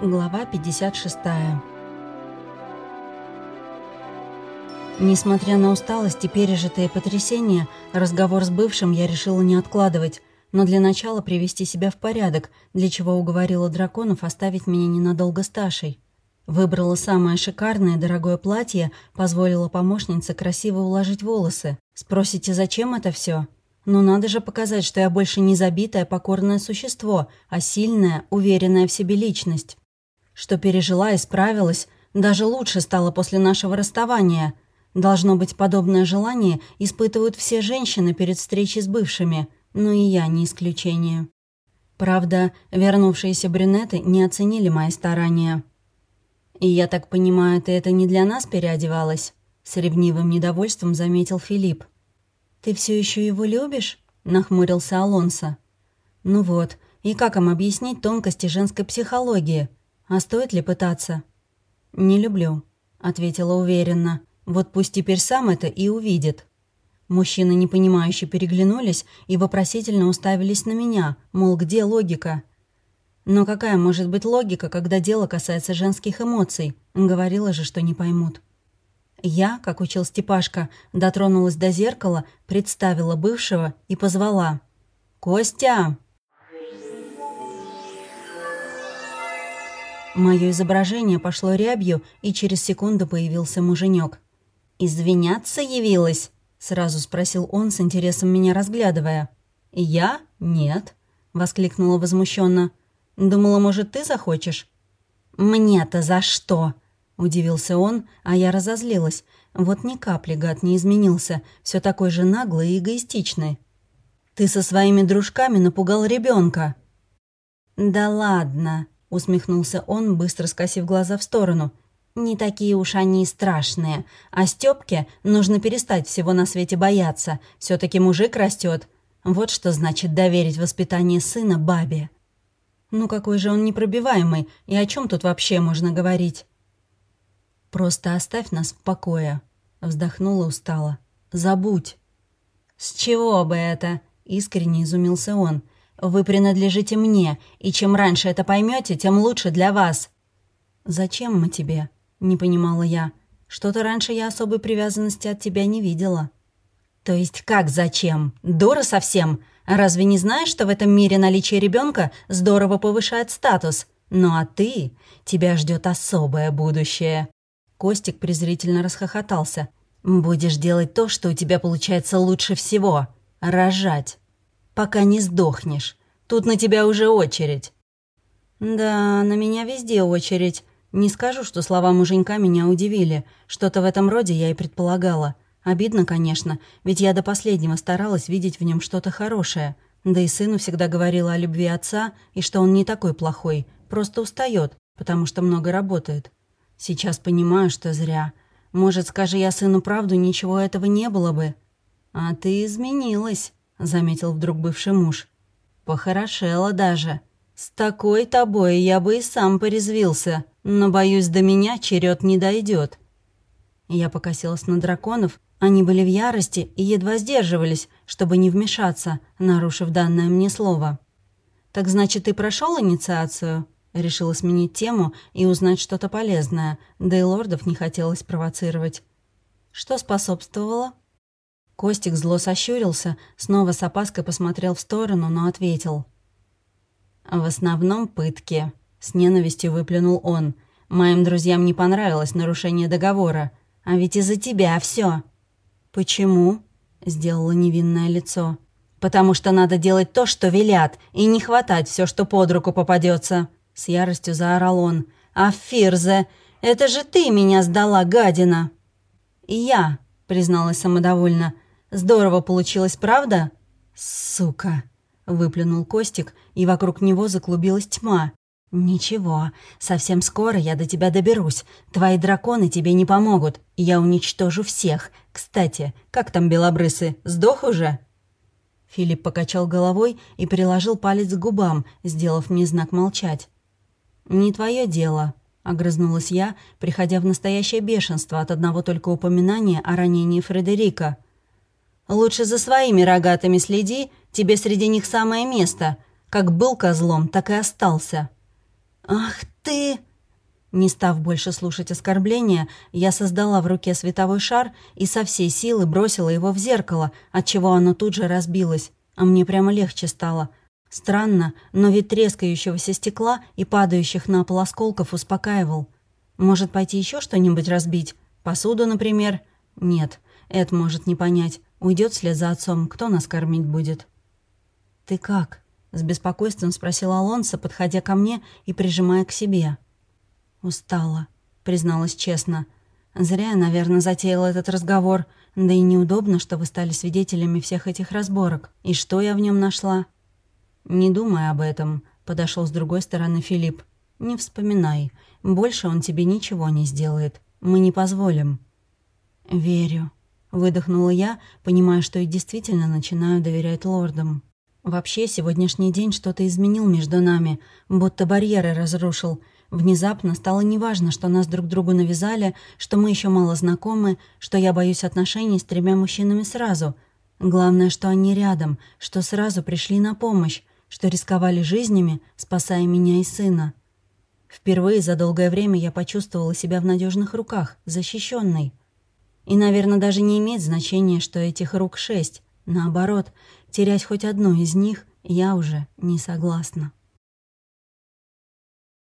Глава 56 Несмотря на усталость и пережитые потрясения, разговор с бывшим я решила не откладывать, но для начала привести себя в порядок, для чего уговорила драконов оставить меня ненадолго с. Выбрала самое шикарное дорогое платье, позволила помощнице красиво уложить волосы. Спросите, зачем это все? Ну надо же показать, что я больше не забитое покорное существо, а сильная, уверенная в себе личность что пережила и справилась, даже лучше стало после нашего расставания. Должно быть, подобное желание испытывают все женщины перед встречей с бывшими, но и я не исключение. Правда, вернувшиеся брюнеты не оценили мои старания. «И я так понимаю, ты это не для нас переодевалась?» С ревнивым недовольством заметил Филипп. «Ты все еще его любишь?» — нахмурился Алонсо. «Ну вот, и как им объяснить тонкости женской психологии?» А стоит ли пытаться? «Не люблю», — ответила уверенно. «Вот пусть теперь сам это и увидит». Мужчины, непонимающе переглянулись и вопросительно уставились на меня, мол, где логика? Но какая может быть логика, когда дело касается женских эмоций? Говорила же, что не поймут. Я, как учил Степашка, дотронулась до зеркала, представила бывшего и позвала. «Костя!» Мое изображение пошло рябью, и через секунду появился муженек. «Извиняться явилась?» — сразу спросил он, с интересом меня разглядывая. «Я? Нет», — воскликнула возмущенно. «Думала, может, ты захочешь?» «Мне-то за что?» — удивился он, а я разозлилась. Вот ни капли гад не изменился, все такой же наглый и эгоистичный. «Ты со своими дружками напугал ребенка. «Да ладно», — усмехнулся он, быстро скосив глаза в сторону. «Не такие уж они и страшные. А Стёпке нужно перестать всего на свете бояться. все таки мужик растет. Вот что значит доверить воспитание сына бабе». «Ну какой же он непробиваемый, и о чем тут вообще можно говорить?» «Просто оставь нас в покое», — вздохнула устало. «Забудь». «С чего бы это?» — искренне изумился он. Вы принадлежите мне, и чем раньше это поймете, тем лучше для вас». «Зачем мы тебе?» — не понимала я. «Что-то раньше я особой привязанности от тебя не видела». «То есть как зачем? Дура совсем? Разве не знаешь, что в этом мире наличие ребенка здорово повышает статус? Ну а ты? Тебя ждет особое будущее». Костик презрительно расхохотался. «Будешь делать то, что у тебя получается лучше всего. Рожать» пока не сдохнешь. Тут на тебя уже очередь». «Да, на меня везде очередь. Не скажу, что слова муженька меня удивили. Что-то в этом роде я и предполагала. Обидно, конечно, ведь я до последнего старалась видеть в нем что-то хорошее. Да и сыну всегда говорила о любви отца и что он не такой плохой, просто устает, потому что много работает. Сейчас понимаю, что зря. Может, скажи я сыну правду, ничего этого не было бы. А ты изменилась. — заметил вдруг бывший муж. «Похорошела даже. С такой тобой я бы и сам порезвился, но, боюсь, до меня черед не дойдет. Я покосилась на драконов. Они были в ярости и едва сдерживались, чтобы не вмешаться, нарушив данное мне слово. «Так значит, ты прошел инициацию?» Решила сменить тему и узнать что-то полезное, да и лордов не хотелось провоцировать. «Что способствовало?» Костик зло сощурился, снова с опаской посмотрел в сторону, но ответил. «В основном пытки», — с ненавистью выплюнул он. «Моим друзьям не понравилось нарушение договора. А ведь из-за тебя все. «Почему?» — сделала невинное лицо. «Потому что надо делать то, что велят, и не хватать все, что под руку попадется. С яростью заорал он. «А Фирзе, это же ты меня сдала, гадина!» «Я», — призналась самодовольно, — Здорово получилось, правда?» «Сука!» — выплюнул Костик, и вокруг него заклубилась тьма. «Ничего, совсем скоро я до тебя доберусь. Твои драконы тебе не помогут. Я уничтожу всех. Кстати, как там белобрысы, сдох уже?» Филипп покачал головой и приложил палец к губам, сделав мне знак молчать. «Не твое дело», — огрызнулась я, приходя в настоящее бешенство от одного только упоминания о ранении Фредерика — Лучше за своими рогатыми следи, тебе среди них самое место. Как был козлом, так и остался». «Ах ты!» Не став больше слушать оскорбления, я создала в руке световой шар и со всей силы бросила его в зеркало, отчего оно тут же разбилось, а мне прямо легче стало. Странно, но вид трескающегося стекла и падающих на пол осколков успокаивал. Может, пойти еще что-нибудь разбить? Посуду, например? Нет, Эд может не понять. Уйдет вслед за отцом, кто нас кормить будет? «Ты как?» — с беспокойством спросил Алонсо, подходя ко мне и прижимая к себе. «Устала», — призналась честно. «Зря я, наверное, затеяла этот разговор. Да и неудобно, что вы стали свидетелями всех этих разборок. И что я в нем нашла?» «Не думай об этом», — подошел с другой стороны Филипп. «Не вспоминай. Больше он тебе ничего не сделает. Мы не позволим». «Верю», — выдохнула я, понимая, что и действительно начинаю доверять лордам. Вообще, сегодняшний день что-то изменил между нами, будто барьеры разрушил — Внезапно стало неважно, что нас друг другу навязали, что мы еще мало знакомы, что я боюсь отношений с тремя мужчинами сразу. Главное, что они рядом, что сразу пришли на помощь, что рисковали жизнями, спасая меня и сына. Впервые за долгое время я почувствовала себя в надежных руках, защищенной. И, наверное, даже не имеет значения, что этих рук шесть. Наоборот, терять хоть одну из них я уже не согласна.